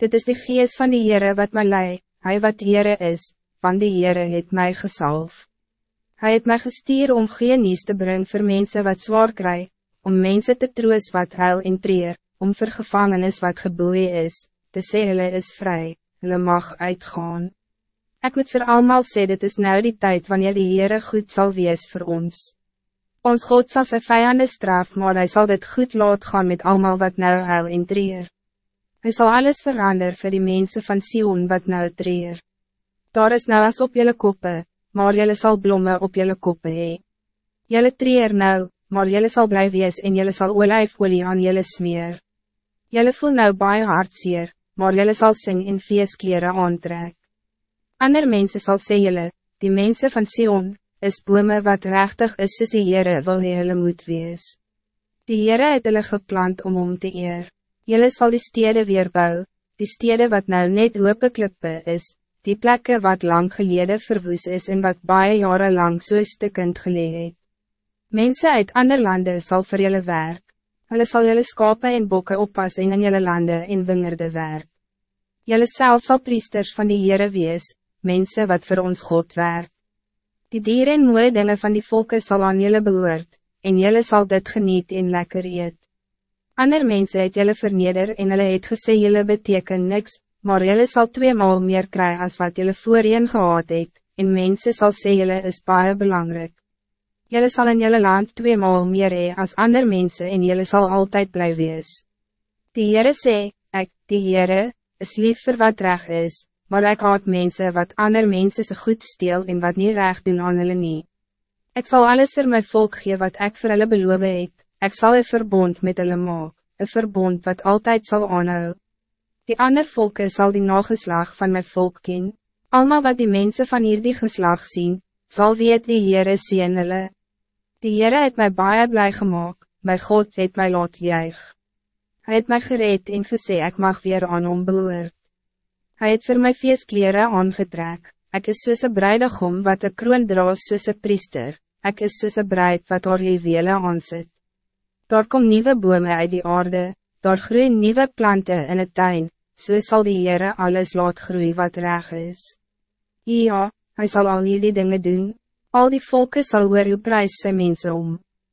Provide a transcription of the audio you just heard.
Dit is de geest van die Heere wat mij lei, hij wat Heere is, van die Heere het mij gesalf. Hij het mij gestuur om geen nieuws te brengen voor mensen wat zwaar krijg, om mensen te troos wat huil en treer, om vir gevangenis wat geboeie is, te sê hulle is vrij, hulle mag uitgaan. Ik moet voor allemaal sê dit is nou die tijd wanneer die Heere goed zal wees voor ons. Ons God zal zijn vijanden straf, maar hij zal dit goed laat gaan met allemaal wat nou huil en treer. Hij zal alles veranderen voor die mensen van Sion wat nou treer. Daar is nou as op jullie koppen, maar jullie zal bloemen op jullie koppen hee. Jullie treer nou, maar jullie zal blijven wees en jullie zal olijfolie aan jullie smeer. Jullie voel nou baie hartseer, maar jullie zal sing in feestkleren aantrek. Ander mensen zal sê jylle, die mensen van Sion, is bome wat rechtig is soos die Heere wil hy hulle moet wees. Die Heere het hulle geplant om om te eer. Jylle sal die stede weer bou, die stede wat nou net hoop klippe is, die plekken wat lang geleden verwoes is en wat baie jaren lang so stukkend geleid het. Mensen uit ander landen zal voor jullie werk. Hulle sal jullie skape en bokke oppassen in jullie landen en wingerde werk. Jullie zelf zal priesters van die Heere wees, mensen wat voor ons God werk. Die dieren en mooie dinge van die volken zal aan jullie behoort, en jullie zal dit geniet en lekker eet. Ander mensen het jullie verneder en hulle het gesê jullie beteken niks, maar jullie zal tweemaal meer krijgen als wat jullie voorheen gehad het, en mensen zal sê jullie is baie belangrijk. Jullie zal in jullie land tweemaal meer hee als ander mensen en jullie zal altijd blijven wees. Die Heere sê, ek, die Heere, is lief vir wat reg is, maar ik haat mensen wat ander mensen se goed steel en wat niet recht doen aan hulle nie. Ik zal alles voor mijn volk geven wat ik voor hulle beloof het, ik zal een verbond met hulle maak, een verbond wat altijd zal aanhou. Die ander volken zal die nageslag van mijn volk ken, allemaal wat die mensen van hier die geslag zien, zal weet die Heere sien hulle. Die Heere het my baie blij gemaakt, my God het my laat juig. Hij het my gereed en gesê ek mag weer aan hom behoort. Hij het voor my feestkleren aangetrek, ek is soos een bruidegom wat een kroon draas soos een priester, ek is soos een bruid wat haar juwele aansit. Daar kom nieuwe bome uit die aarde, daar groeien nieuwe planten in het tuin, so sal die Heere alles laat groeien wat reg is. Ja, hij zal al jullie dingen doen, al die volken zal oor uw prijs zijn mensen om.